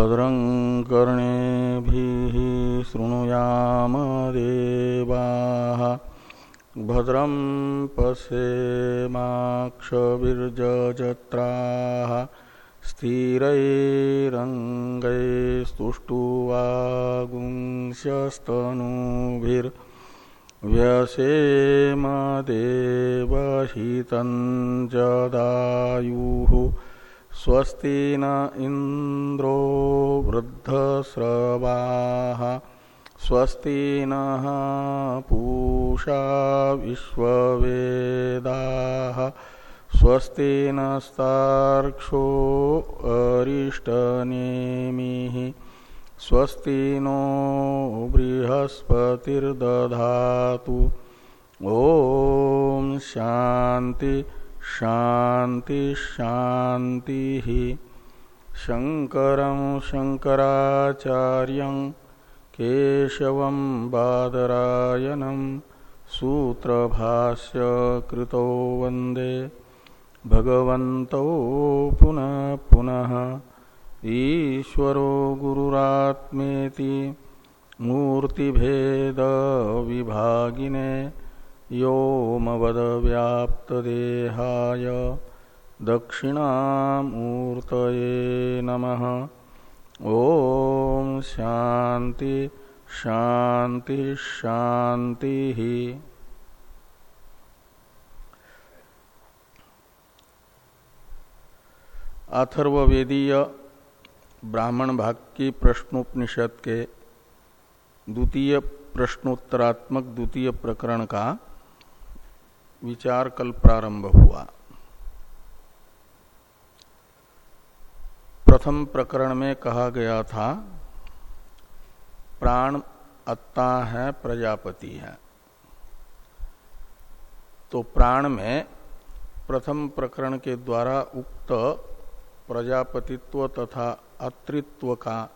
भद्रं कर्णेभिः शृणुयाम देवाः भद्रं पश्येमाक्षविर्जत्राः स्थिरैरङ्गैस्तुष्टुवागुंस्यस्तनूभिर्व्यसेम देवहितं जदायुः स्वस्ति न इंद्रो वृद्धस्रवा स्वस्ति न पूषा विश्ववेदा स्वस्ति नस्तार्क्षो अरिष्टनेमि स्वस्ति नो बृहस्पतिर्दधातु। ॐ शान्ति। शांति शांति ही। शंकर शंकराचार्य केशव बादरायनम सूत्र भाष्य कृतो वंदे भगवत पुनः पुनः ईश्वरो गुरुरात्मेति मूर्तिभेद विभागिने योमवदव्याप्तदेहाय दक्षिणामूर्तये नमः। ॐ शान्ति शान्ति, शान्तिः। अथर्ववेदीय ब्राह्मण भाग की प्रश्नोपनिषद के द्वितीय प्रश्नोत्तरात्मक द्वितीय प्रकरण का विचार कल प्रारंभ हुआ। प्रथम प्रकरण में कहा गया था, प्राण अत्ता है, प्रजापति है। तो प्राण में प्रथम प्रकरण के द्वारा उक्त प्रजापतित्व तथा अत्रित्व का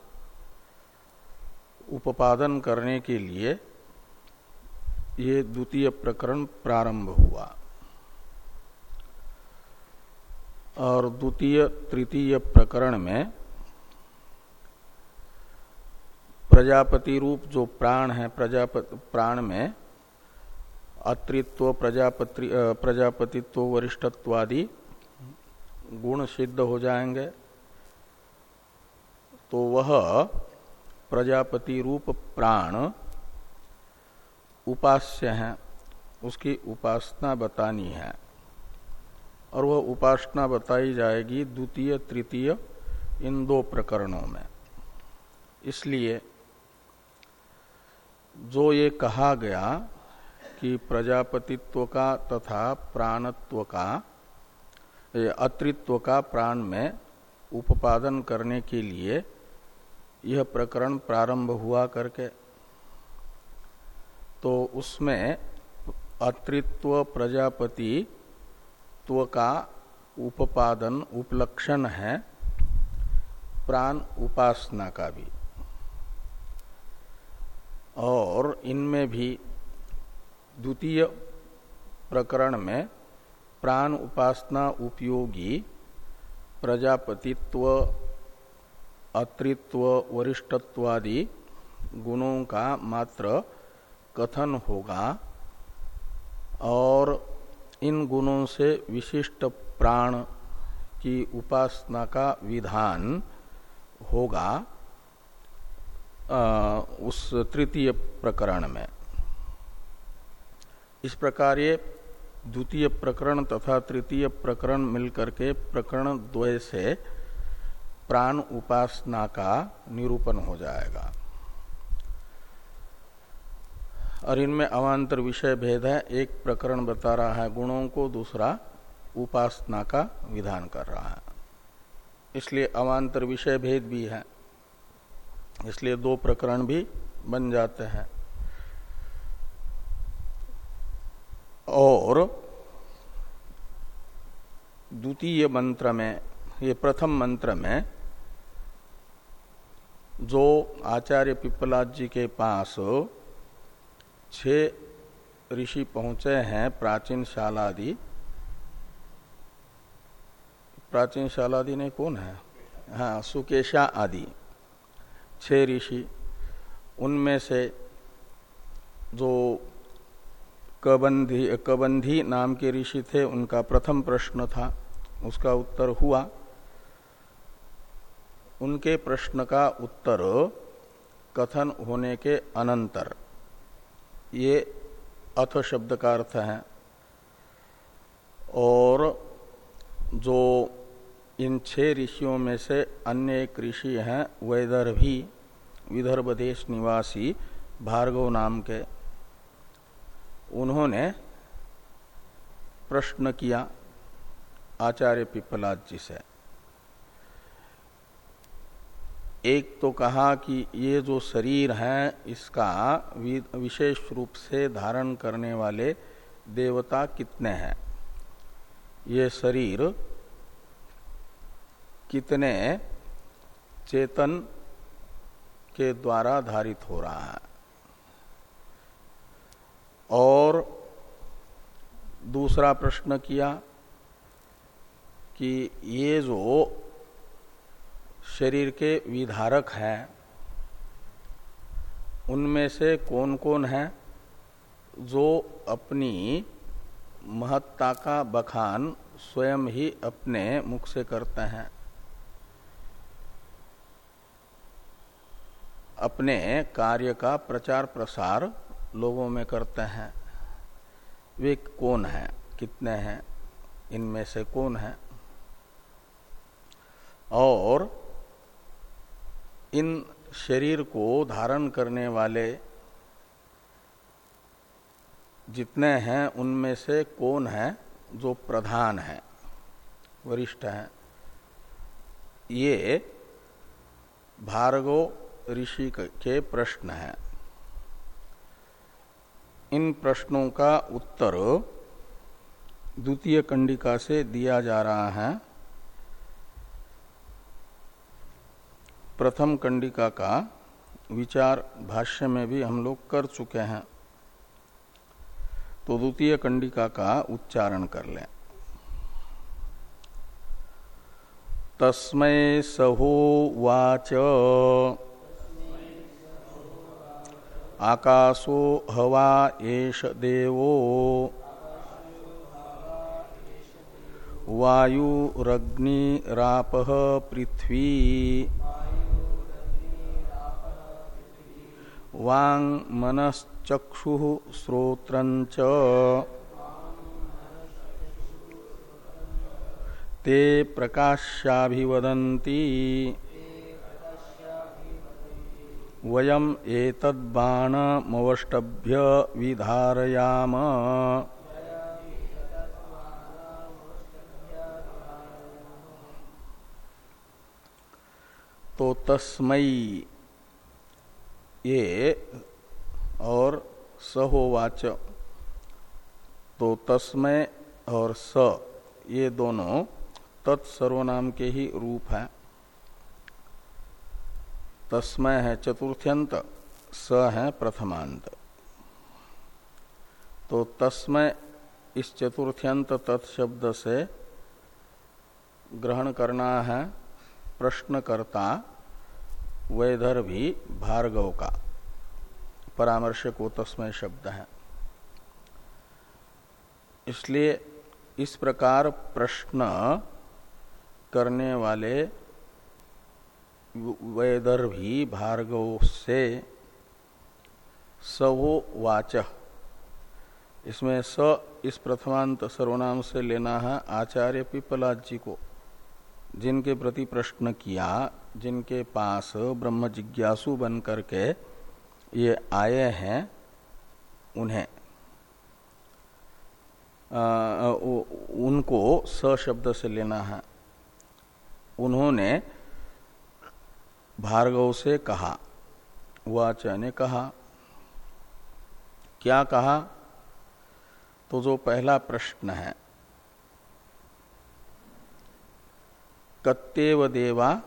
उपादन करने के लिए ये द्वितीय प्रकरण प्रारंभ हुआ। और द्वितीय, तृतीय प्रकरण में प्रजापति रूप जो प्राण है, प्रजापति, प्राण में अत्रित्व प्रजापति प्रजापतित्व, वरिष्ठत्वादि गुण सिद्ध हो जाएँगे। तो वह प्रजापति रूप प्राण उपास्य है, उसकी उपासना बतानी है। और वह उपासना बताई जाएगी द्वितीय, तृतीय, इन दो प्रकरणों में। इसलिए जो ये कहा गया कि प्रजापतित्व का तथा प्राणत्व का अतृत्व का प्राण में उपादन करने के लिए यह प्रकरण प्रारंभ हुआ करके तो उसमें अतृत्व प्रजापति त्व का उपादन, उपलक्षण है, प्राण उपासना का भी। और इनमें भी द्वितीय प्रकरण में प्राण उपासना उपयोगी प्रजापतित्व, अतृत्व, वरिष्ठत्वादि गुणों का मात्र कथन होगा और इन गुणों से विशिष्ट प्राण की उपासना का विधान होगा उस तृतीय प्रकरण में। इस प्रकार ये द्वितीय प्रकरण तथा तृतीय प्रकरण मिलकर के प्रकरण द्वय से प्राण उपासना का निरूपण हो जाएगा। और इनमें अवान्तर विषय भेद है। एक प्रकरण बता रहा है, गुणों को दूसरा उपासना का विधान कर रहा है। इसलिए अवान्तर विषय भेद भी है। इसलिए दो प्रकरण भी बन जाते हैं। और द्वितीय मंत्र में, ये प्रथम मंत्र में, जो आचार्य पिपलाद जी के पास छह ऋषि पहुँचे हैं प्राचीन शालादि। प्राचीन शालादि ने कौन है? हाँ सुकेशा आदि। छह ऋषि, उनमें से जो कबंधी कबंधी नाम के ऋषि थे, उनका प्रथम प्रश्न था, उसका उत्तर हुआ। उनके प्रश्न का उत्तर कथन होने के अनंतर। ये अथ शब्द का अर्थ है। और जो इन छह ऋषियों में से अन्य एक ऋषि हैं वैदर्भी विदर्भ देश निवासी भार्गव नाम के, उन्होंने प्रश्न किया आचार्य पिपलाद जी से। एक तो कहा कि ये जो शरीर है, इसका विशेष रूप से धारण करने वाले देवता कितने हैं? ये शरीर कितने चेतन के द्वारा धारित हो रहा है? और दूसरा प्रश्न किया कि ये जो शरीर के विधारक हैं। उनमें से कौन कौन है? जो अपनी महत्ता का बखान स्वयं ही अपने मुख से करते हैं। अपने कार्य का प्रचार प्रसार लोगों में करते हैं। वे कौन है? कितने हैं? इनमें से कौन है? और इन शरीर को धारण करने वाले जितने हैं, उनमें से कौन है जो प्रधान है, वरिष्ठ है? ये भार्गव ऋषि के प्रश्न है। इन प्रश्नों का उत्तर द्वितीय कंडिका से दिया जा रहा है। प्रथम कंडिका का विचार भाष्य में भी हम लोग कर चुके हैं। तो द्वितीय कंडिका का उच्चारण कर लें। तस्मै सहोवाच आकाशो हवा एष देवो। वायुरग्निराप पृथ्वी। वांग मनश्चक्षु श्रोत्रंच ते प्रकाशाभिवदन्ति वयम एतद्बाणमवष्टभ्य विधारयाम। तो तस्मई ये और सहोवाच तो तस्मय और स, ये दोनों तत्सर्वनाम के ही रूप हैं। तस्मय है चतुर्थ्यंत, स है प्रथमांत। तो तस्मय इस चतुर्थ्यंत तत्शब्द से ग्रहण करना है, प्रश्नकर्ता वैधर भी भार्गव का। परामर्शक वो तस्मय शब्द है। इसलिए इस प्रकार प्रश्न करने वाले वैदर्भी भार्गव से सवो वाच। इसमें स इस प्रथमांत सर्वनाम से लेना है आचार्य पिपलाद जी को, जिनके प्रति प्रश्न किया जिनके पास ब्रह्म जिज्ञासु बन करके ये आए हैं उन्हें आ, उनको स शब्द से लेना है। उन्होंने भार्गव से कहा वाच ने कहा क्या कहा? तो जो पहला प्रश्न है कत्तेव देवा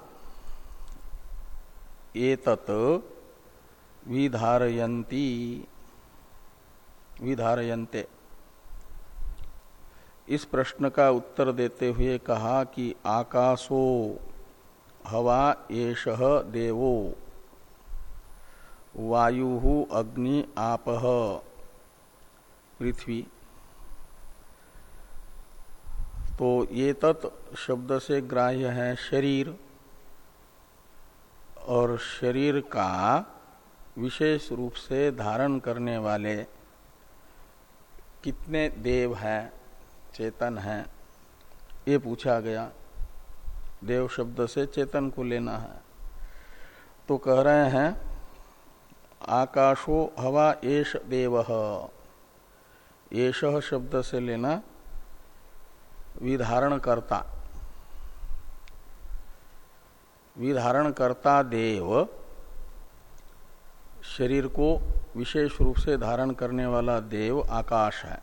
एतत विधारयंती विधारयंते इस प्रश्न का उत्तर देते हुए कहा कि आकाशो, हवा एष देवो। वायु अग्नि आप। पृथ्वी। तो ये तत् शब्द से ग्राह्य है शरीर। और शरीर का विशेष रूप से धारण करने वाले कितने देव हैं, चेतन हैं, ये पूछा गया। देव शब्द से चेतन को लेना है। तो कह रहे हैं, आकाशो हवा एश देव। एश शब्द से लेना विधारण करता विधारण करता देव शरीर को विशेष रूप से धारण करने वाला देव आकाश है।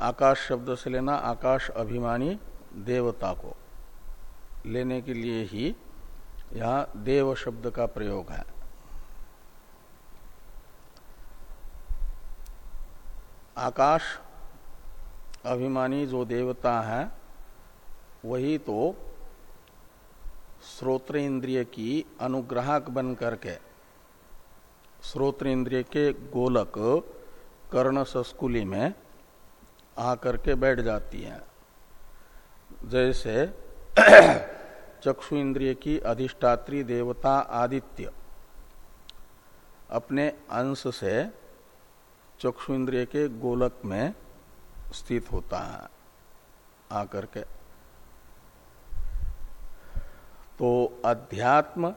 आकाश शब्द से लेना आकाश अभिमानी देवता को लेने के लिए ही यह देव शब्द का प्रयोग है। आकाश अभिमानी जो देवता है वही तो श्रोत्र इंद्रिय की अनुग्राहक बन करके श्रोत्र इंद्रिय के गोलक कर्ण संस्कुली में आकर के बैठ जाती है। जैसे चक्षु इंद्रिय की अधिष्ठात्री देवता आदित्य अपने अंश से चक्षु इंद्रिय के गोलक में स्थित होता है, आकर के। तो अध्यात्म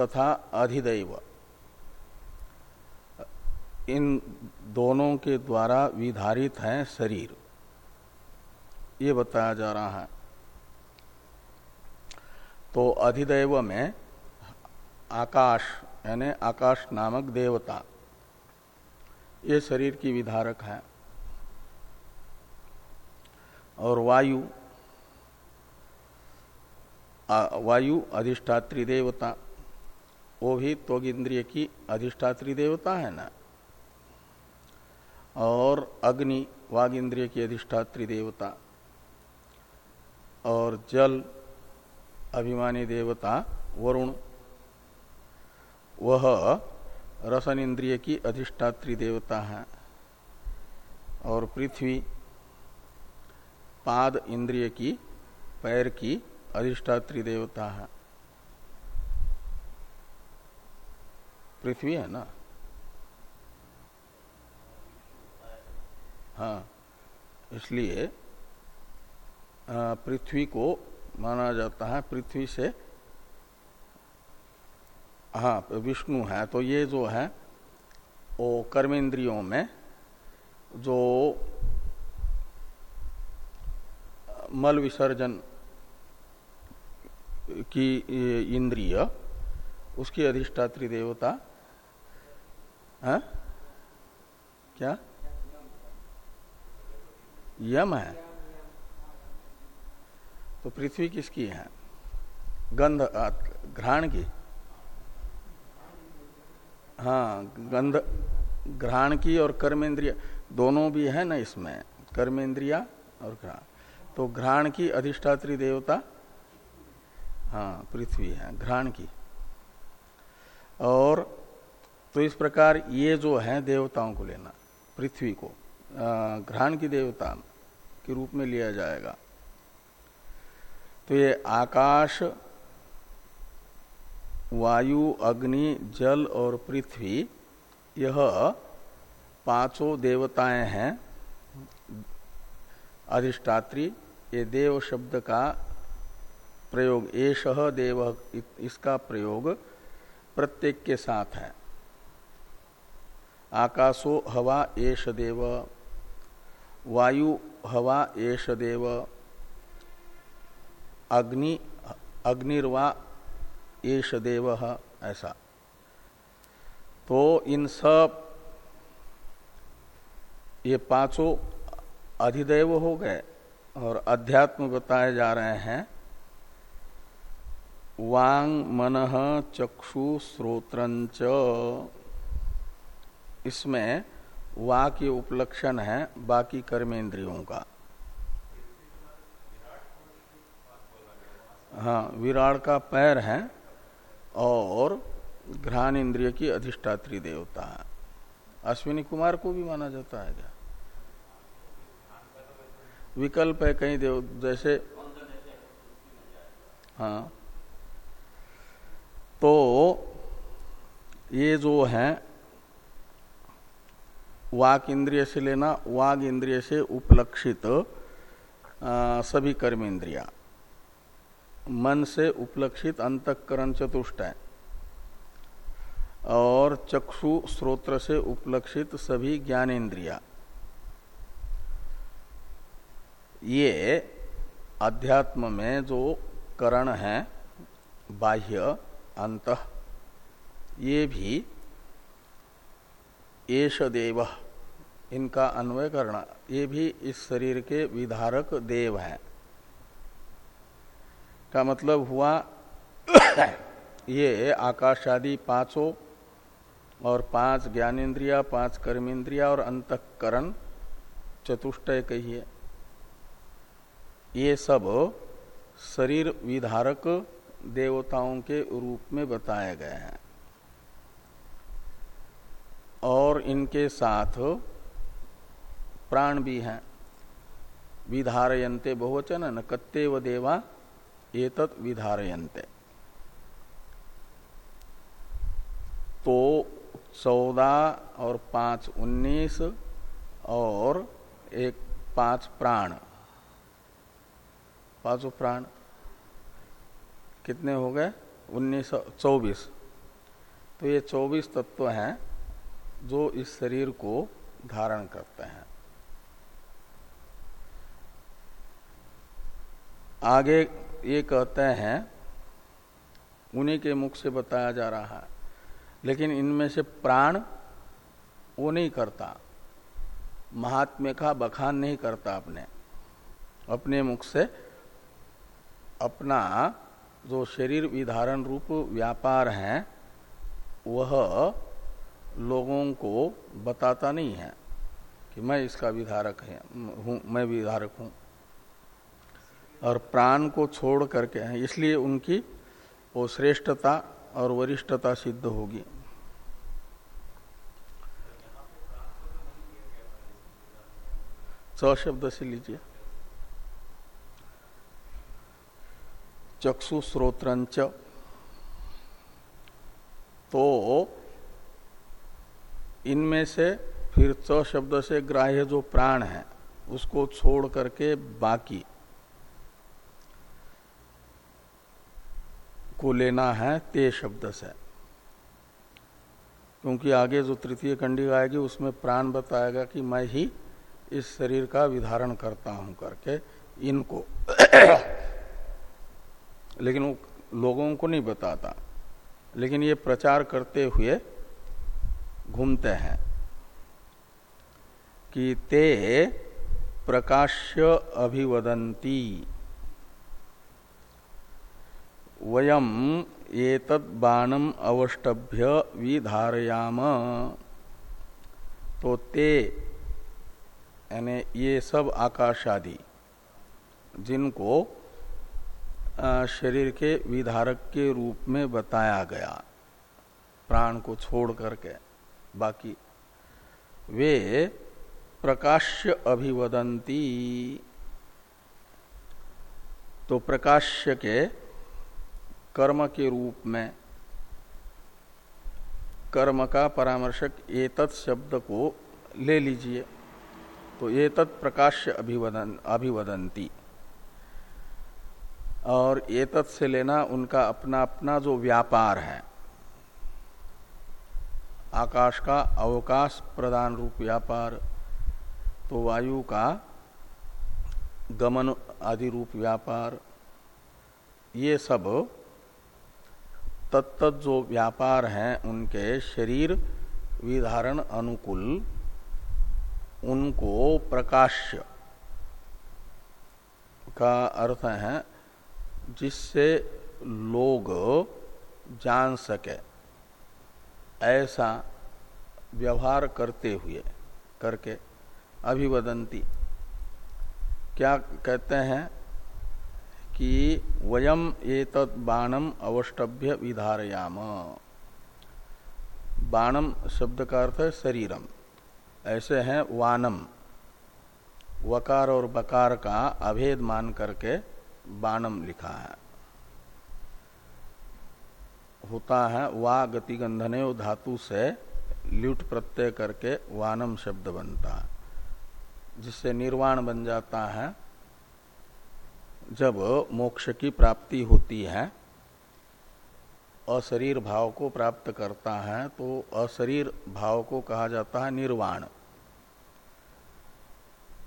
तथा अधिदैव। इन दोनों के द्वारा विधारित है शरीर। ये बताया जा रहा है। तो अधिदैव में आकाश, यानी आकाश नामक देवता, ये शरीर की विधारक है। और वायु वायु अधिष्ठात्री देवता। वो भी त्वग इंद्रिय की अधिष्ठात्री देवता है ना? और अग्नि वाग इंद्रिय की अधिष्ठात्री देवता। और जल अभिमानी देवता वरुण। वह रसन इंद्रिय की अधिष्ठात्री देवता है। और पृथ्वी पाद इंद्रिय की, पैर की अधिष्ठात्री देवता है पृथ्वी है ना? हाँ इसलिए पृथ्वी को माना जाता है, पृथ्वी से हाँ विष्णु है तो ये जो है, वो कर्मेंद्रियों में, जो, मल विसर्जन की इंद्रिय, उसकी अधिष्ठात्री देवता, है? हाँ? क्या? यम है। तो पृथ्वी किसकी है? गंध घ्राण की। हाँ गंध, घ्राण की और कर्मेंद्रिय, दोनों भी है ना इसमें, कर्मेंद्रिया और घ्राण। तो घ्राण की अधिष्ठात्री देवता हाँ पृथ्वी है, घ्राण की। और तो इस प्रकार ये जो है देवताओं को लेना, पृथ्वी को घ्राण की देवता के रूप में लिया जाएगा। तो ये आकाश, वायु, अग्नि, जल और पृथ्वी, यह पाँचों देवताएँ हैं। अधिष्ठात्री, ये देव शब्द का प्रयोग एष देव इसका प्रयोग प्रत्येक के साथ है। आकाशो हवा एष देव, वायु हवा एष देव, अग्नि, अग्निर्वा एश देव, ऐसा। तो इन सब, ये पाँचों अधिदेव हो गए और अध्यात्म बताए जा रहे हैं। वांग मन चक्षु श्रोत्रंच इसमें वा के उपलक्षण है बाकी कर्मेंद्रियों का। हाँ विराट का पैर है और घ्राण इंद्रिय की अधिष्ठात्री देवता है। अश्विनी कुमार को भी माना जाता है क्या? विकल्प है कहीं देव, जैसे हाँ। तो ये जो है, वाक इंद्रिय से लेना, वाग इंद्रिय से उपलक्षित सभी कर्म इंद्रिया मन से उपलक्षित अंतकरण चतुष्ट और चक्षु स्रोत्र से उपलक्षित सभी ज्ञानेन्द्रिया ये अध्यात्म में जो करण है, बाह्य अंत। ये भी एश देव, इनका अन्वय करना। ये भी इस शरीर के विधारक देव हैं। का मतलब हुआ, ये आकाश आदि पाँचों और पाँच ज्ञानेन्द्रिया, पाँच कर्मेंद्रिया और अंतकरण चतुष्टय कहिए ये सब शरीर विधारक देवताओं के रूप में बताए गए हैं। और इनके साथ प्राण भी हैं। विधारयंते बहुवचन, न कत्ते व देवा, एतत् विधारयंते तो चौदह और पाँच उन्नीस और एक पाँच प्राण। पाँचों प्राण। कितने हो गए? उन्नीस चौबीस। तो ये चौबीस तत्व हैं जो इस शरीर को धारण करते हैं। आगे ये कहते हैं, उन्हीं के मुख से बताया जा रहा है, लेकिन इनमें से प्राण वो नहीं करता। महात्म्य का बखान नहीं करता अपने। अपने मुख से अपना जो शरीर विधारण रूप व्यापार है, वह लोगों को बताता नहीं है कि मैं इसका विधारक है, हूँ, मैं विधारक हूँ। और प्राण को छोड़ करके हैं, इसलिए उनकी वो श्रेष्ठता और वरिष्ठता सिद्ध होगी। च शब्द से लीजिए। चक्षु श्रोत्रंच तो इनमें से फिर च शब्द से ग्राह्य जो प्राण है, उसको छोड़ करके बाकी को लेना है ते शब्द से। क्योंकि आगे जो तृतीय कंडी आएगी, उसमें प्राण बताएगा कि मैं ही इस शरीर का विधारण करता हूँ करके इनको। लेकिन वो लोगों को नहीं बताता। लेकिन ये प्रचार करते हुए घूमते हैं कि ते प्रकाश्य अभिवदंती। वयम एतद बाणम अवष्टभ्य विधारयाम। तो ते यानी ये सब आकाश आदि जिनको शरीर के विधारक के रूप में बताया गया। प्राण को छोड़ करके। बाकी, वे प्रकाश्य अभिवदंती। तो प्रकाश्य के कर्म के रूप में, कर्म का परामर्शक एतत् शब्द को ले लीजिए। तो ये तत्प्रकाश्य अभिवदन, अभिवदंती। और ये तत् से लेना उनका अपना अपना जो व्यापार है। आकाश का अवकाश प्रदान रूप व्यापार तो वायु का गमन आदि रूप व्यापार, ये सब तत्त जो व्यापार हैं, उनके शरीर विधारण अनुकूल, उनको प्रकाश्य का अर्थ है जिससे लोग जान सके, ऐसा व्यवहार करते हुए, करके अभिवदंती। क्या कहते हैं कि वयम एतत् बाणम अवष्टभ्य विधारयाम। बाणम शब्द का अर्थ है शरीरम। ऐसे हैं वानम। वकार और बकार का अभेद मान करके बाणम लिखा है। होता है, वा गतिगंधने धातु से ल्यूट प्रत्यय करके वानम शब्द बनता है। जिससे निर्वाण बन जाता है, जब मोक्ष की प्राप्ति होती है, अशरीर भाव को प्राप्त करता है तो अशरीर भाव को कहा जाता है निर्वाण।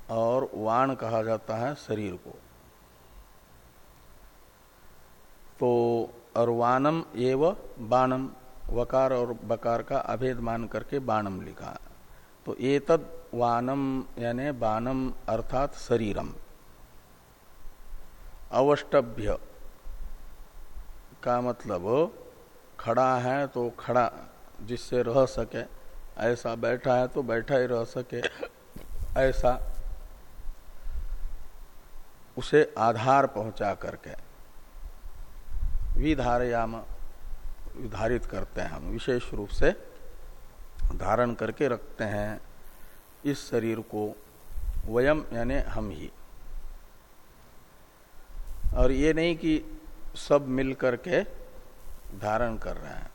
और वाण कहा जाता है शरीर को। तो और वानम एव बाणम, वकार और बकार का अभेद मान करके बाणम लिखा। तो एतद वानम यानी बाणम अर्थात शरीरम। अवष्टभ्य का मतलब खड़ा है तो खड़ा, जिससे रह सके। ऐसा बैठा है तो बैठा ही रह सके। ऐसा उसे आधार पहुँचा करके। विधारयाम, विधारित करते हैं हम। विशेष रूप से धारण करके रखते हैं इस शरीर को वयम, यानी हम ही। और ये नहीं कि सब मिल करके धारण कर रहे हैं।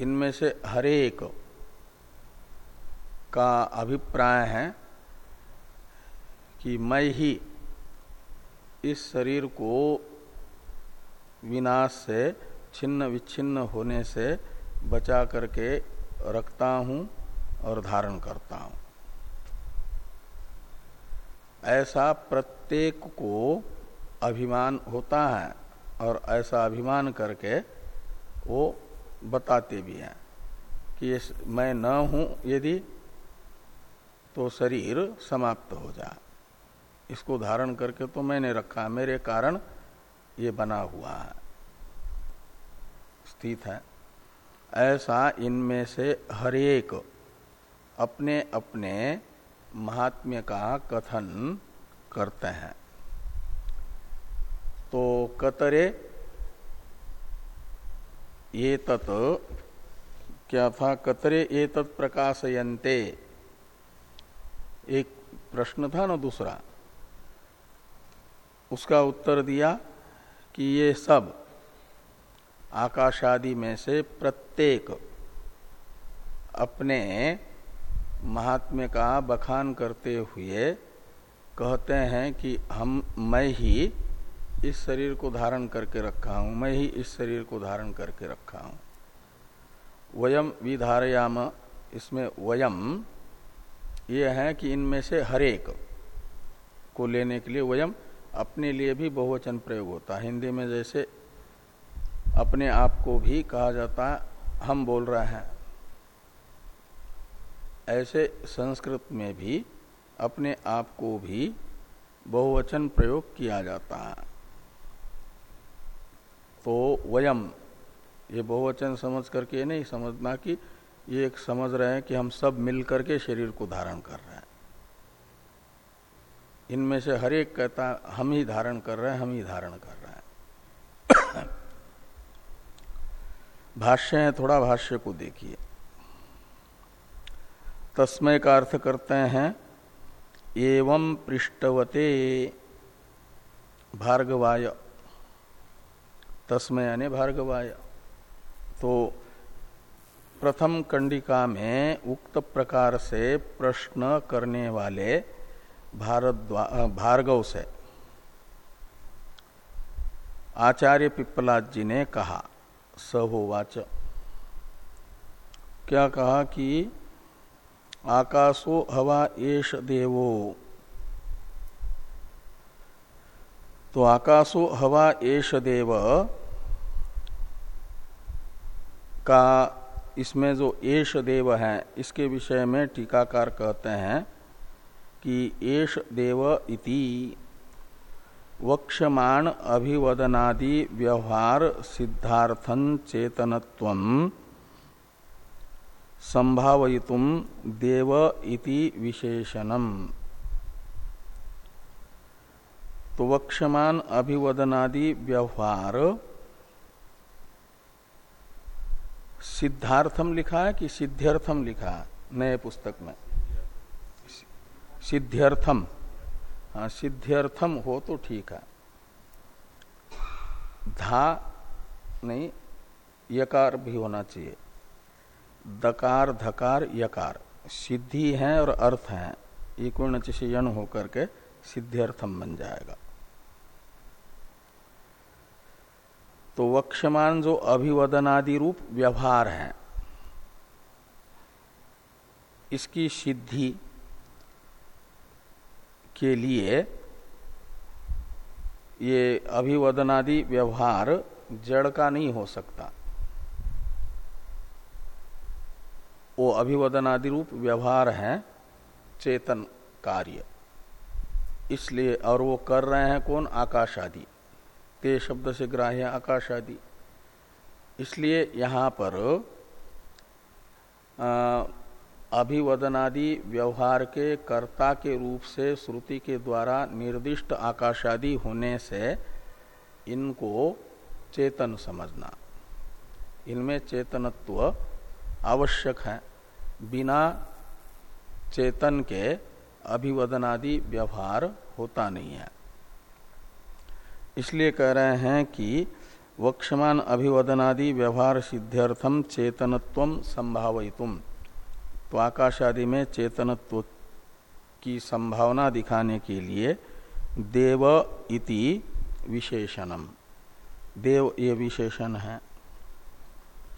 इनमें से हरेक का अभिप्राय है कि मैं ही इस शरीर को विनाश से, छिन्न विच्छिन्न होने से बचा करके रखता हूँ और धारण करता हूँ। ऐसा प्रत्येक को अभिमान होता है और ऐसा अभिमान करके वो बताते भी हैं कि मैं न हूँ यदि तो शरीर समाप्त हो जाए इसको धारण करके तो मैंने रखा। मेरे कारण ये बना हुआ है। स्थित है। ऐसा इनमें से हरेक अपने अपने महात्म्य का कथन करते हैं। तो कतरे, ये तत्, क्या था? कतरे ये तत् प्रकाशयंते एक प्रश्न था ना दूसरा? उसका उत्तर दिया कि ये सब आकाशादि में से प्रत्येक अपने महात्म्य का बखान करते हुए कहते हैं कि हम, मैं ही इस शरीर को धारण करके रखा हूँ, मैं ही इस शरीर को धारण करके रखा हूँ। वयम विधारयाम, इसमें वयम ये है कि इनमें से हरेक को लेने के लिए वयम अपने लिए भी बहुवचन प्रयोग होता है। हिंदी में जैसे अपने आप को भी कहा जाता है, हम बोल रहे हैं। ऐसे संस्कृत में भी अपने आप को भी बहुवचन प्रयोग किया जाता है। तो वयम, ये बहुवचन समझ करके नहीं समझना कि ये एक समझ रहे हैं कि हम सब मिलकर के शरीर को धारण कर रहे हैं। इनमें से हर एक कहता हम ही धारण कर रहे हैं, हम ही धारण कर रहे हैं। भाष्य है, थोड़ा भाष्य को देखिए। तस्मय का अर्थ करते हैं, एवं पृष्ठवते भार्गवाय। तस्मय यानी भार्गवाय। तो प्रथम कंडिका में उक्त प्रकार से प्रश्न करने वाले भार्गव से। आचार्य पिप्पलाद जी ने कहा, सहोवाच। क्या कहा कि, आकाशो हवा एश देवो। तो आकाशो हवा एश देव का, इसमें जो एश देव है, इसके विषय में टीकाकार कहते हैं कि एश देव इति। वक्षमाण अभिवदनादि व्यवहार सिद्धार्थन चेतनत्व संभावयितुम देव इति विशेषणम तो वक्षमान अभिवदनादि व्यवहार सिद्धार्थम लिखा है कि सिद्ध्यर्थम लिखा है नए पुस्तक में? सिद्ध्यर्थम। हाँ सिद्ध्यर्थम हो तो ठीक है। धा नहीं, यकार भी होना चाहिए। दकार, धकार, यकार। सिद्धि है और अर्थ है। एक यण होकर के सिद्ध्यर्थम बन जाएगा। तो वक्षमान जो अभिवदनादि रूप व्यवहार है, इसकी सिद्धि के लिए ये अभिवदनादि व्यवहार जड़ का नहीं हो सकता। वो अभिवदनादि रूप व्यवहार है, चेतन कार्य। इसलिए और वो कर रहे हैं कौन? आकाश आदि ते शब्द से ग्राह्य आकाश आदि इसलिए यहाँ पर अभिवदनादि व्यवहार के कर्ता के रूप से श्रुति के द्वारा निर्दिष्ट आकाशादि होने से इनको चेतन समझना। इनमें चेतनत्व आवश्यक है। बिना चेतन के अभिवदनादि व्यवहार होता नहीं है। इसलिए कह रहे हैं कि वक्षमान अभिवदनादि व्यवहार सिद्ध्यर्थम चेतनत्व संभावितुम तो आकाश आदि में चेतनत्व की संभावना दिखाने के लिए देव इति विशेषणम। देव ये विशेषण है।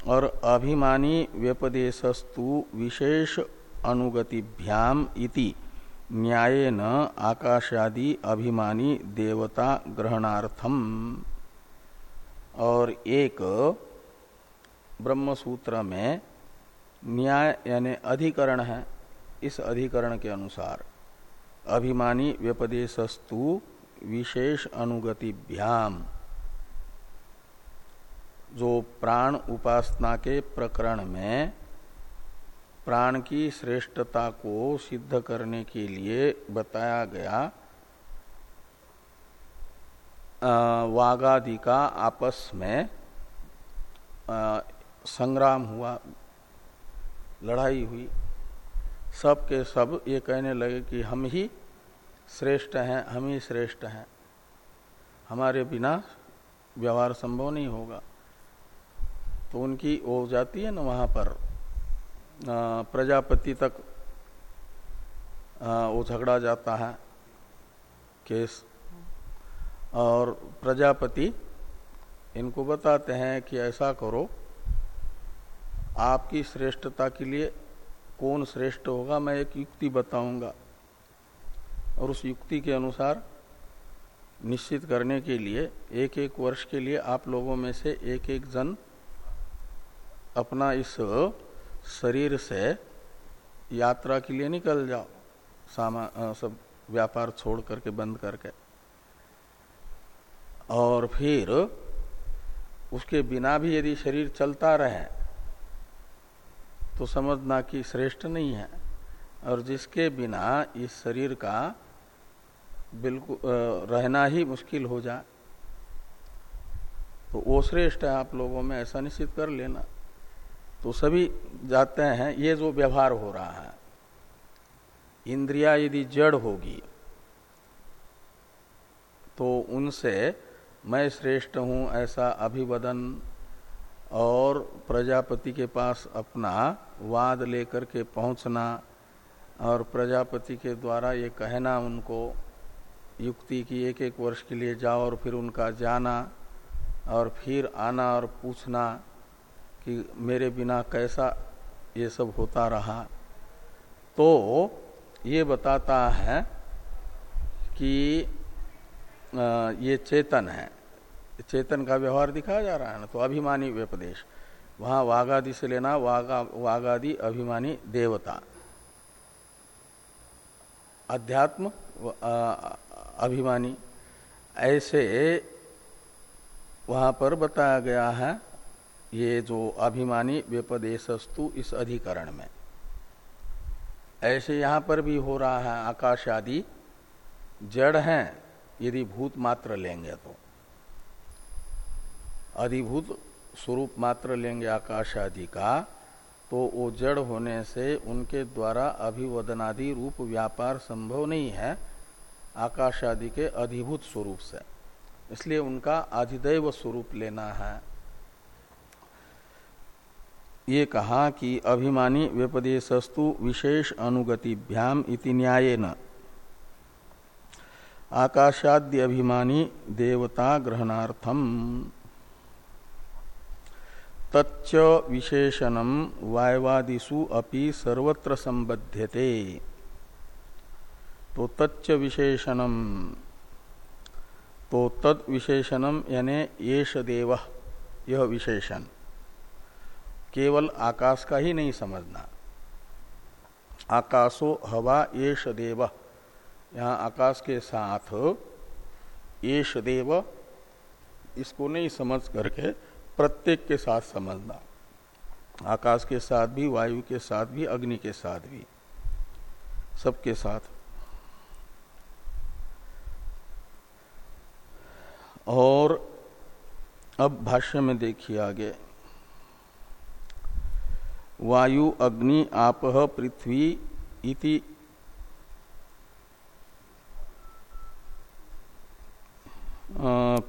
और अभिमानी व्यपदेशस्तु विशेष अनुगतिभ्याम इति न्यायन आकाशादि अभिमानी देवता ग्रहणार्थम। और एक ब्रह्म सूत्र में न्याय यानी अधिकरण है, इस अधिकरण के अनुसार। अभिमानी व्यपदेशस्तु विशेष अनुगतिभ्याम। जो प्राण उपासना के प्रकरण में प्राण की श्रेष्ठता को सिद्ध करने के लिए बताया गया वागादि का आपस में संग्राम हुआ। लड़ाई हुई। सब के सब ये कहने लगे कि हम ही श्रेष्ठ हैं, हम ही श्रेष्ठ हैं। हमारे बिना व्यवहार संभव नहीं होगा। तो उनकी वो जाती है ना वहाँ पर प्रजापति तक वो झगड़ा जाता है केस। और प्रजापति इनको बताते हैं कि ऐसा करो आपकी श्रेष्ठता के लिए कौन श्रेष्ठ होगा, मैं एक युक्ति बताऊँगा। और उस युक्ति के अनुसार निश्चित करने के लिए एक एक वर्ष के लिए आप लोगों में से एक एक जन अपना इस शरीर से यात्रा के लिए निकल जाओ। सामान सब व्यापार छोड़ करके, बंद करके। और फिर उसके बिना भी यदि शरीर चलता रहे तो समझना कि श्रेष्ठ नहीं है। और जिसके बिना इस शरीर का बिल्कुल रहना ही मुश्किल हो जाए तो वो श्रेष्ठ है, आप लोगों में ऐसा निश्चित कर लेना। तो सभी जाते हैं, ये जो व्यवहार हो रहा है, इंद्रिया यदि जड़ होगी तो उनसे मैं श्रेष्ठ हूँ, ऐसा अभिवदन और प्रजापति के पास अपना वाद लेकर के पहुँचना और प्रजापति के द्वारा ये कहना उनको, युक्ति की एक एक वर्ष के लिए जाओ और फिर उनका जाना और फिर आना और पूछना कि मेरे बिना कैसा ये सब होता रहा। तो ये बताता है कि ये चेतन है। चेतन का व्यवहार दिखाया जा रहा है ना तो अभिमानी व्यपदेश वहाँ वाघादि से लेना वागा वाघादि अभिमानी देवता। अध्यात्म अभिमानी। ऐसे वहाँ पर बताया गया है, ये जो अभिमानी व्यपदेशस्तु इस अधिकरण में। ऐसे यहाँ पर भी हो रहा है, आकाश आदि। जड़ हैं, यदि भूत मात्र लेंगे तो। अधिभूत स्वरूप मात्र लेंगे आकाश आदि का तो वो जड़ होने से उनके द्वारा अभिवदनादि रूप व्यापार संभव नहीं है आकाश आदि के अधिभूत स्वरूप से। इसलिए उनका अधिदैव स्वरूप लेना है। ये कहा कि अभिमानी व्यपदेशस्तु विशेष अनुगतिभ्याम इति न्याय न आकाशाद्य अभिमानी देवता ग्रहणार्थम तच्च विशेषणम वायवादिषु अपि सर्वत्र संबध्यते तो तच्च विशेषणम तो तद विशेषणम यानी येष देव, यह विशेषण। केवल आकाश का ही नहीं समझना। आकाशो हवा येष देव, यहाँ आकाश के साथ येष देव, इसको नहीं समझ करके प्रत्येक के साथ समझना आकाश के साथ भी, वायु के साथ भी, अग्नि के साथ भी। सबके साथ। और अब भाष्य में देखिए आगे। वायु, अग्नि आप पृथ्वी इति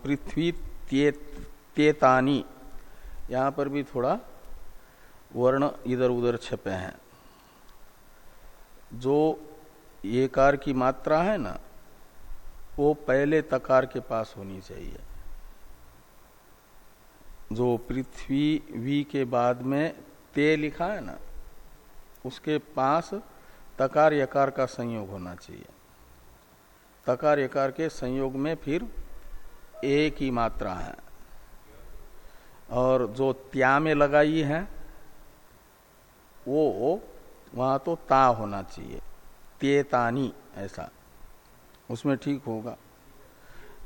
पृथ्वी तेतानी यहाँ पर भी थोड़ा वर्ण इधर उधर छपे हैं। जो एकार की मात्रा है ना, वो पहले तकार के पास होनी चाहिए। जो पृथ्वी वी के बाद में ते लिखा है ना, उसके पास तकार यकार का संयोग होना चाहिए। तकार यकार के संयोग में फिर एक की मात्रा है। और जो त्या में लगाई है, वो वहाँ तो ता होना चाहिए। तेतानी, ऐसा। उसमें ठीक होगा।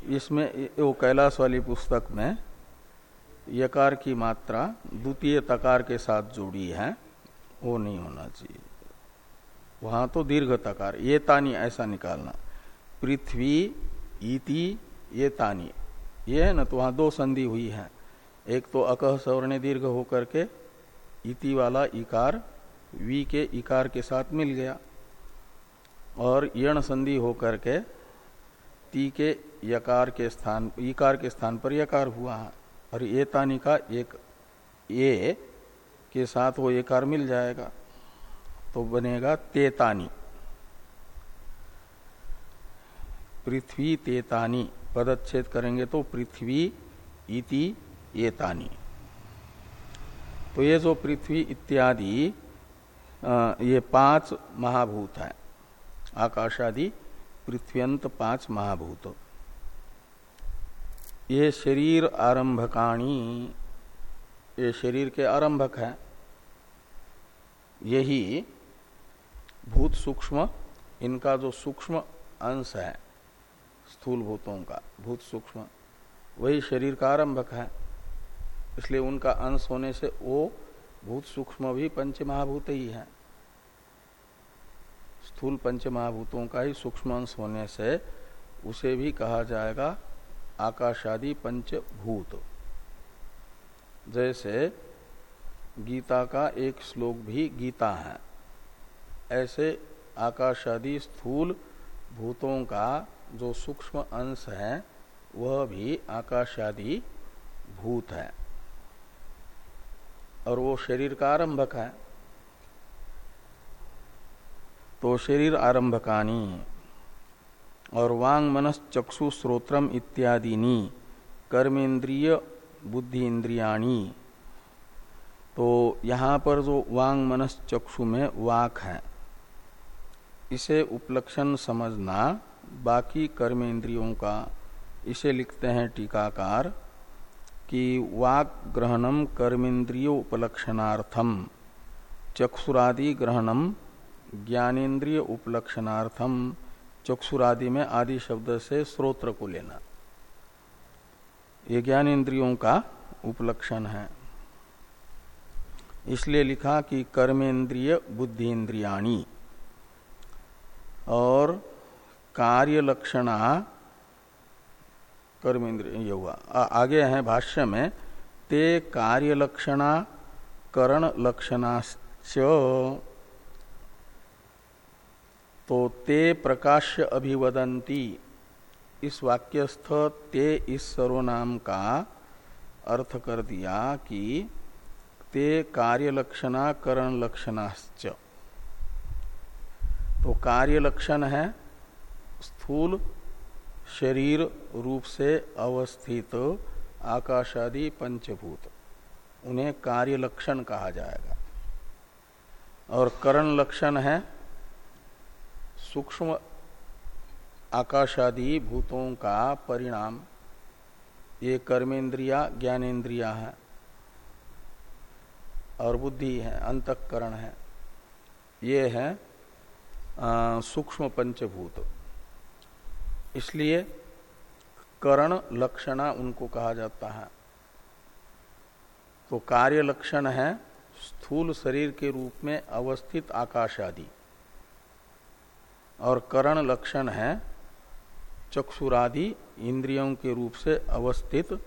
इसमें वो कैलाश वाली पुस्तक में यकार की मात्रा द्वितीय तकार के साथ जुड़ी है, वो नहीं होना चाहिए। वहाँ तो दीर्घ तकार, ये तानी ऐसा निकालना। पृथ्वी इति ये तानी। ये है ना तो वहाँ दो संधि हुई है। एक तो अकह सवर्ण दीर्घ होकर के इति वाला इकार, वी के इकार के साथ मिल गया। और यण संधि होकर के ती के यकार के स्थान, इकार के स्थान पर यकार हुआ। है और ये तानी का एक ए के साथ वो एकार मिल जाएगा तो बनेगा तेतानी। पृथ्वी तेतानी, पदच्छेद करेंगे तो पृथ्वी इति ये तानी। तो ये जो पृथ्वी इत्यादि ये पाँच महाभूत है। आकाशादि, पृथ्व्यंत पाँच महाभूत। ये शरीर आरंभकाणी, ये शरीर के आरंभक है। यही भूत सूक्ष्म, इनका जो सूक्ष्म अंश है स्थूल भूतों का, भूत सूक्ष्म, वही शरीर का आरंभक है। इसलिए उनका अंश होने से वो भूत सूक्ष्म भी पंच महाभूत ही है। स्थूल पंच महाभूतों का ही सूक्ष्म अंश होने से उसे भी कहा जाएगा आकाशादि पंचभूत। जैसे गीता का एक श्लोक भी गीता है। ऐसे आकाशादि स्थूल भूतों का जो सूक्ष्म अंश है, वह भी आकाशादि भूत है। और वो शरीर का आरंभक है। तो शरीर आरंभकानी, और वांग मनस चक्षु इत्यादि कर्मेंद्रिय बुद्धि इंद्रियाणी तो यहाँ पर जो वांग मनस चक्षु में वाक है, इसे उपलक्षण समझना, बाकी कर्मेंद्रियों का, इसे लिखते हैं टीकाकार कि वाक ग्रहणम कर्मेन्द्रिय उपलक्षणार्थम चक्षुरादि ग्रहणम ज्ञानेन्द्रिय उपलक्षणार्थम चक्षुरादि में आदि शब्द से स्रोत्र को लेना। ये ज्ञानेन्द्रियों का उपलक्षण है। इसलिए लिखा कि कर्मेंद्रिय बुद्धि इंद्रियाणी और कार्य लक्षणा कर्म इंद्रिय ये हुआ। आगे है भाष्य में, ते कार्य लक्षणा करण लक्षणाश्च तो ते प्रकाश्य अभिवदंती इस वाक्यस्थ ते इस सर्वनाम का अर्थ कर दिया कि ते कार्य लक्षणा करण लक्षणाश्च तो कार्य लक्षण है स्थूल शरीर रूप से अवस्थित, आकाशादि पंचभूत। उन्हें कार्य लक्षण कहा जाएगा। और करण लक्षण है, सूक्ष्म आकाशादि भूतों का परिणाम। ये कर्मेंद्रिया ज्ञानेन्द्रिया है, और बुद्धि है, अंतकरण है। ये है सूक्ष्म पंचभूत। इसलिए करण लक्षणा उनको कहा जाता है। तो कार्य लक्षण है स्थूल शरीर के रूप में अवस्थित आकाश आदि। और करण लक्षण है चक्षुरादि इंद्रियों के रूप से अवस्थित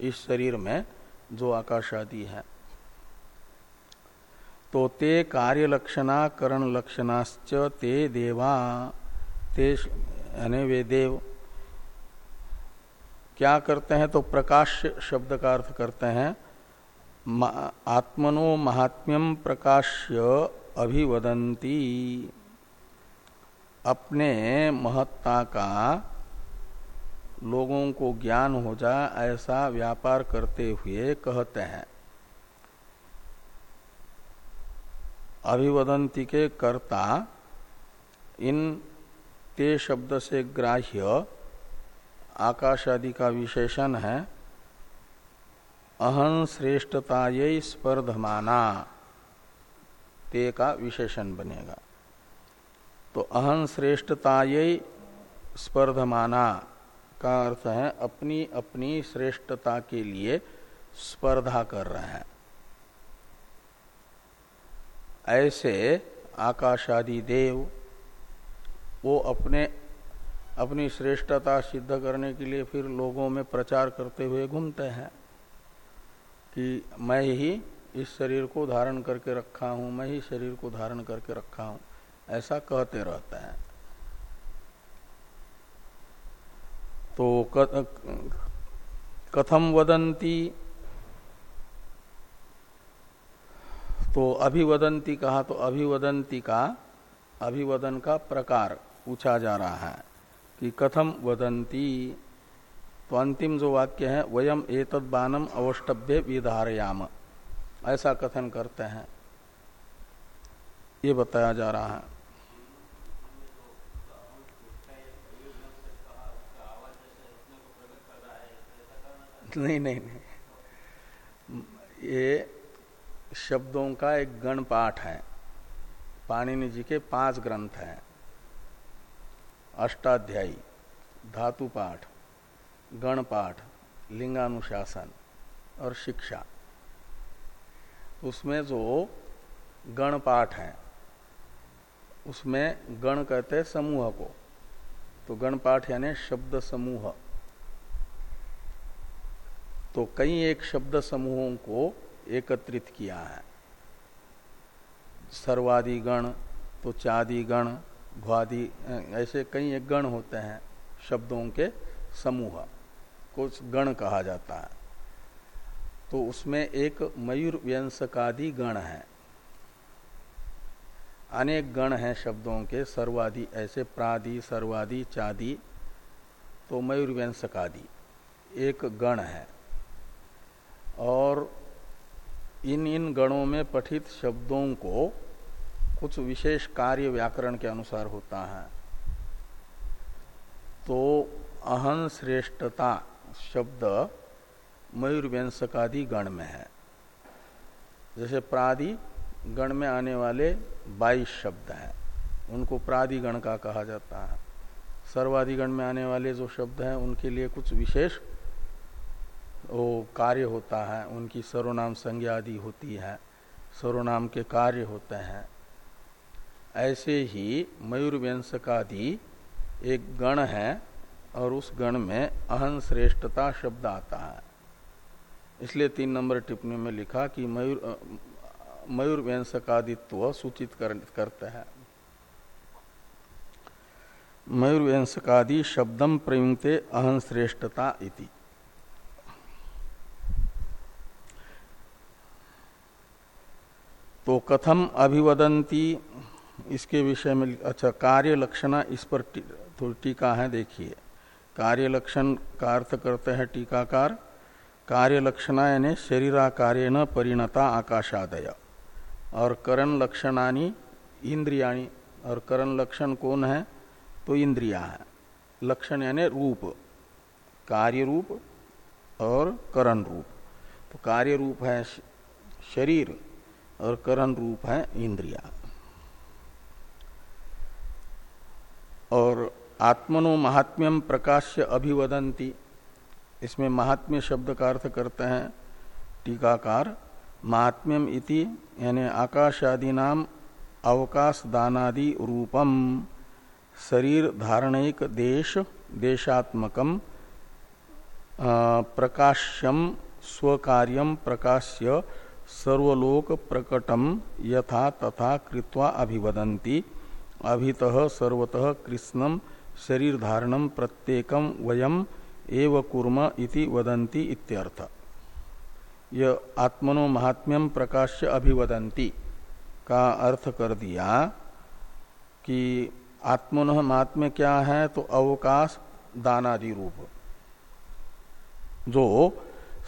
इस शरीर में जो आकाश आदि है। तो ते कार्य लक्षणा करण लक्षणाश्च ते देवा, ते यानी वे देव। क्या करते हैं तो प्रकाश शब्द का अर्थ करते हैं आत्मनो महात्म्यम प्रकाश्य अभिवदंती अपने महत्ता का लोगों को ज्ञान हो जाए, ऐसा व्यापार करते हुए कहते हैं। अभिवदंती के कर्ता इन ते शब्द से ग्राह्य आकाश आदि का विशेषण है। अहं श्रेष्ठताय स्पर्धमाना। ते का विशेषण बनेगा। तो अहं श्रेष्ठताय स्पर्धमाना का अर्थ है अपनी अपनी श्रेष्ठता के लिए स्पर्धा कर रहे हैं। ऐसे आकाशादि देव वो अपने, अपनी श्रेष्ठता सिद्ध करने के लिए फिर लोगों में प्रचार करते हुए घूमते हैं कि मैं ही इस शरीर को धारण करके रखा हूँ, मैं ही शरीर को धारण करके रखा हूँ, ऐसा कहते रहते हैं। तो कथम वदंती तो अभिवदंती कहा तो अभिवदंती का, अभिवदन का प्रकार। पूछा जा रहा है कि कथम वदंती? तो अंतिम जो वाक्य है, वयम एतद बानम अवष्टभ्य विधारयाम। ऐसा कथन करते हैं। ये बताया जा रहा है। नहीं नहीं नहीं। ये शब्दों का एक गण पाठ है। पाणिनि जी के पाँच ग्रंथ हैं। अष्टाध्यायी धातु पाठ गण पाठ लिंगानुशासन और शिक्षा। उसमें जो गण पाठ है, उसमें गण कहते हैं समूह को। तो गण पाठ यानी शब्द समूह। तो कई एक शब्द समूहों को एकत्रित किया है। सर्वादि गण तो चादि गण भ्वादि ऐसे कई एक गण होते हैं शब्दों के समूह, को गण कहा जाता है। तो उसमें एक मयूर व्यंसकादि गण है। अनेक गण हैं शब्दों के, सर्वादि, ऐसे प्रादि, सर्वादि, चादि तो मयूर व्यंसकादि, एक गण है। और इन इन गणों में पठित शब्दों को कुछ विशेष कार्य व्याकरण के अनुसार होता है। तो अहन श्रेष्ठता शब्द मयूर व्यंसकादि गण में है। जैसे प्रादि गण में आने वाले 22 शब्द हैं, उनको प्रादि गण का कहा जाता है। सर्वाधिगण में आने वाले जो शब्द हैं, उनके लिए कुछ विशेष वो कार्य होता है। उनकी सर्वनाम संज्ञा आदि होती है। सर्वनाम के कार्य होते हैं। ऐसे ही मयूर व्यंसकादि एक गण है और उस गण में अहन श्रेष्ठता शब्द आता है। इसलिए तीन नंबर टिप्पणी में लिखा कि मयूर मयूर व्यंसकादित्व सूचित कर, करते हैं। मयूर व्यंसकादि शब्दम प्रयुक्ते अहन श्रेष्ठता इति। तो कथम अभिवदंती इसके विषय में अच्छा कार्य लक्षणा इस पर थोड़ी टीका है, देखिए। कार्य लक्षण का अर्थ करते हैं टीकाकार। कार्य लक्षणा यानी शरीराकार्य न परिणता आकाशादय। और करण लक्षणानी इंद्रियाणी। और करण लक्षण कौन है? तो इंद्रिया है। लक्षण यानी रूप। कार्य रूप और करण रूप। तो कार्य रूप है शरीर और करण रूप है इंद्रिया। और आत्मनो महात्म्यम प्रकाश्य अभिवदंती। इसमें महात्म्य शब्द का अर्थ करते हैं टीकाकार, महात्म्यम इति, यानी आकाशादि नाम अवकाश दानादि रूपम। शरीर धारणिक देश, देशात्मकम प्रकाश्यम, स्वकार्यम प्रकाश्य, सर्वलोक प्रकटम, यथा तथा कृत्वा अभिवदंती। अभितः सर्वतः कृष्णम शरीर धारणम प्रत्येकम वयम एव कुर्म इति वदंती इत्यर्थ। यह आत्मनो महात्म्यम प्रकाश्य अभिवदंती का अर्थ कर दिया कि आत्मनो महात्म्य क्या है तो अवकाश दानादि रूप। जो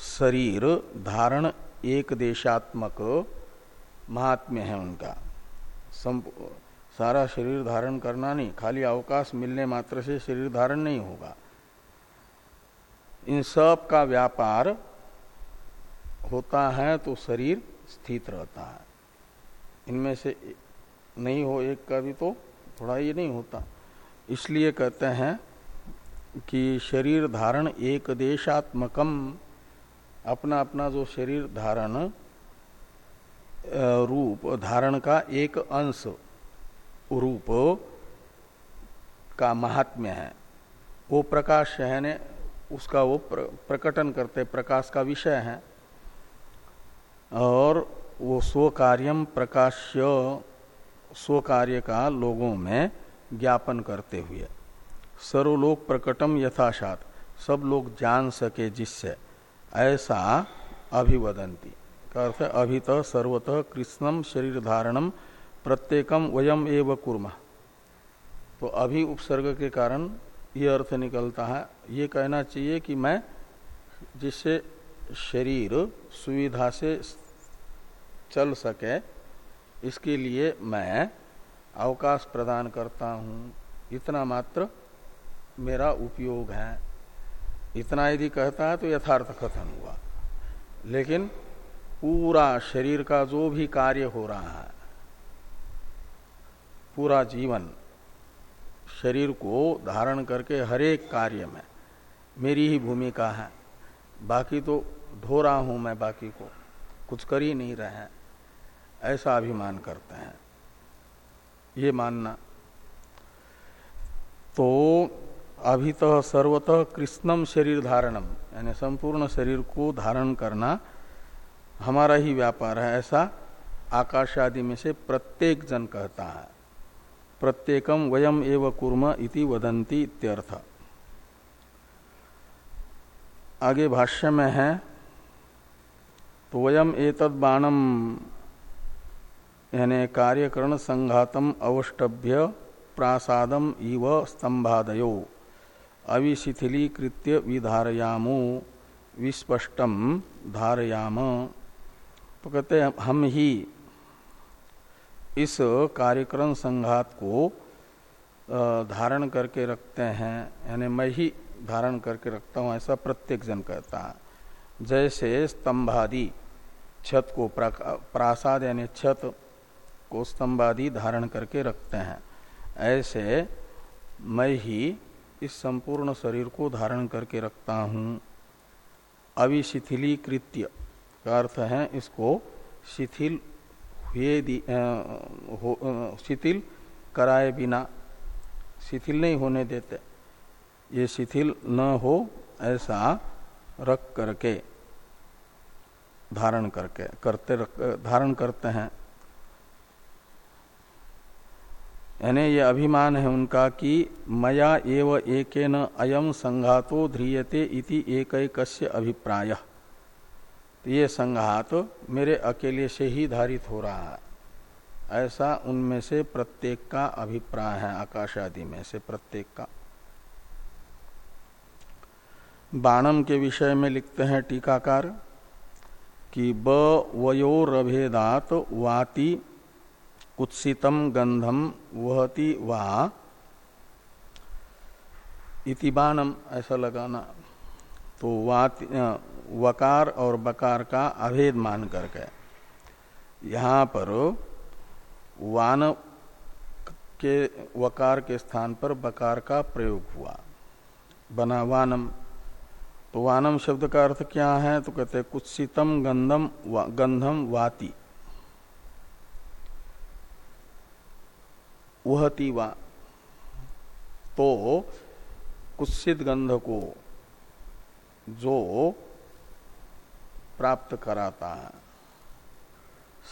शरीर धारण एक देशात्मक महात्म्य है उनका। सारा शरीर धारण करना नहीं, खाली अवकाश मिलने मात्र से शरीर धारण नहीं होगा। इन सब का व्यापार होता है तो शरीर स्थित रहता है। इनमें से नहीं हो एक का भी तो थोड़ा ये नहीं होता। इसलिए कहते हैं कि शरीर धारण एक देशात्मकम अपना अपना जो शरीर धारण रूप धारण का एक अंश रूप का महात्म्य है। वो प्रकाश है ने उसका वो प्रकटन करते, प्रकाश का विषय है। और वो स्व कार्यम प्रकाश्य स्व कार्य का लोगों में ज्ञापन करते हुए। सर्वलोक प्रकटम यथाशात, सब लोग जान सके जिससे, ऐसा अभिवदंती। अर्थ अभित सर्वतः कृष्णम शरीर धारणम प्रत्येकम वयम एव कुर्म। तो अभी उपसर्ग के कारण ये अर्थ निकलता है। ये कहना चाहिए कि मैं जिससे शरीर सुविधा से चल सके, इसके लिए मैं अवकाश प्रदान करता हूँ। इतना मात्र मेरा उपयोग है। इतना यदि कहता है तो यथार्थ कथन हुआ। लेकिन पूरा शरीर का जो भी कार्य हो रहा है पूरा जीवन शरीर को धारण करके हर एक कार्य में मेरी ही भूमिका है। बाकी तो ढो रहा हूँ मैं, बाकी को कुछ कर ही नहीं रहे हैं। ऐसा अभिमान करते हैं। ये मानना। तो अभितः सर्वतः कृष्णम शरीर धारणम यानी संपूर्ण शरीर को धारण करना हमारा ही व्यापार है। ऐसा आकाश आदि में से प्रत्येक जन कहता है। प्रत्येकम वयम एव कुर्म इति वदंती इत्यर्थ। आगे भाष्य में है तो वयम एतद बाणम यानी कार्यकरण संघातम अवष्टभ्य प्रासादम इव स्तंभादयो अविशिथिलीकृत्य विधारयामो, विस्पष्टम धारयाम। तो कहते हम ही। इस कार्यक्रम संघात को धारण करके रखते हैं, यानी मैं ही धारण करके रखता हूँ, ऐसा प्रत्येक जन कहता है। जैसे स्तंभादि, छत को प्रासाद यानी छत को स्तंभादि धारण करके रखते हैं। ऐसे मैं ही इस संपूर्ण शरीर को धारण करके रखता हूँ। अविशिथिलीकृत्य का अर्थ है इसको शिथिल हुए शिथिल कराए बिना, शिथिल नहीं होने देते। ये शिथिल न हो, ऐसा रख करके, धारण करके, करते धारण करते हैं। यानी ये अभिमान है उनका कि मया एव एक अयम संघातो ध्रियते इति एक अभिप्राय। ये संघात तो मेरे अकेले से ही धारित हो रहा है। ऐसा उनमें से प्रत्येक का अभिप्राय है, आकाश आदि में से प्रत्येक का। बाणम के विषय में लिखते हैं टीकाकार कि ब वयोरभेदात वाति कुत्सितम गंधम वहति वा इति बाणम, ऐसा लगाना। तो वाति वकार और बकार का अभेद मान करके। यहाँ पर वान के वकार के स्थान पर बकार का प्रयोग हुआ। बना वानम। तो वानम शब्द का अर्थ क्या है? तो कहते कुत्सितम गंधम वा, गंधम वाति। वहती वा। तो कुत्सित गंध को जो प्राप्त कराता है।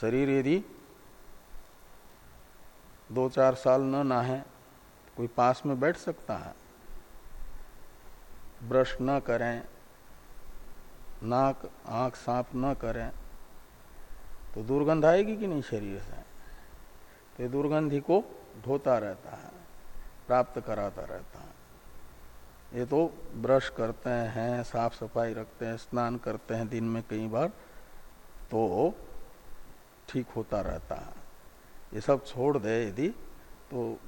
शरीर यदि दो चार साल न नहाए, कोई पास में बैठ सकता है। ब्रश न करें, नाक, आँख साफ़ न करें तो दुर्गंध आएगी कि नहीं शरीर से? तो दुर्गंधी को धोता रहता है, प्राप्त कराता रहता है। ये तो ब्रश करते हैं साफ़ सफ़ाई रखते हैं स्नान करते हैं दिन में कई बार तो ठीक होता रहता है। ये सब छोड़ दे यदि तो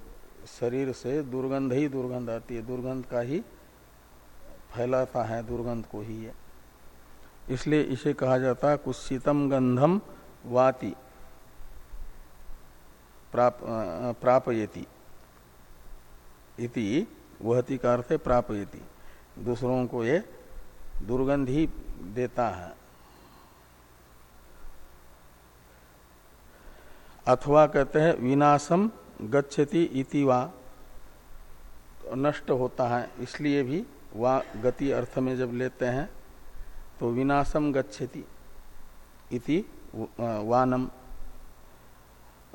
शरीर से दुर्गंध ही दुर्गंध आती है। दुर्गंध का ही फैलाता है दुर्गंध को ही है। इसलिए इसे कहा जाता है कुशीतम गंधम वाति प्राप, प्रापयति। इति वहति का अर्थ है प्रापयति। दूसरों को ये दुर्गंध ही देता है। अथवा कहते हैं विनाशम गच्छति इति वा तो नष्ट होता है। इसलिए भी वा गति अर्थ में जब लेते हैं तो विनाशम गच्छति इति वानम।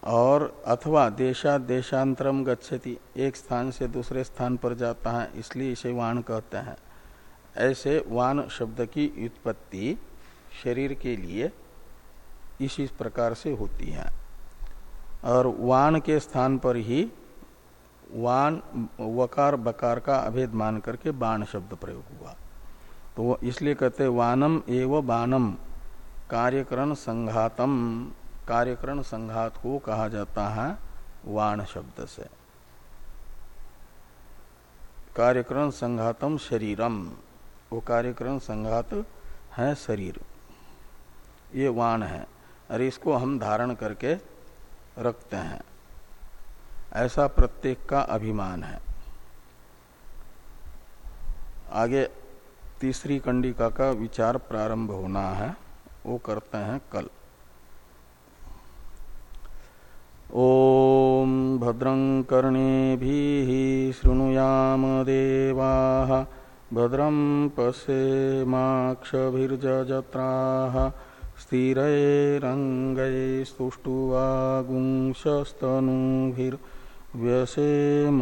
और अथवा देशा देशांतरम गच्छति, एक स्थान से दूसरे स्थान पर जाता है, इसलिए इसे वाण कहते हैं। ऐसे वान शब्द की उत्पत्ति शरीर के लिए इसी प्रकार से होती है। और वान के स्थान पर ही वान वकार, बकार का अभेद मान करके बाण शब्द प्रयोग हुआ। तो इसलिए कहते वानम एव बाणम, कार्यकरण संघातम। कार्यकरण संघात को कहा जाता है वाण शब्द से। कार्यकरण संघातम शरीरम। वो कार्यकरण संघात है शरीर। ये वाण है। और इसको हम धारण करके रखते हैं। ऐसा प्रत्येक का अभिमान है। आगे तीसरी कंडिका का विचार प्रारंभ होना है। वो करते हैं कल। ओम भद्रं कर्णेभिः शृणुयाम देवाः भद्रं पश्येमाक्षभिर्जत्राः स्थिरैरङ्गैस्तुष्टुवागुंशस्तनूभिर्व्यसेम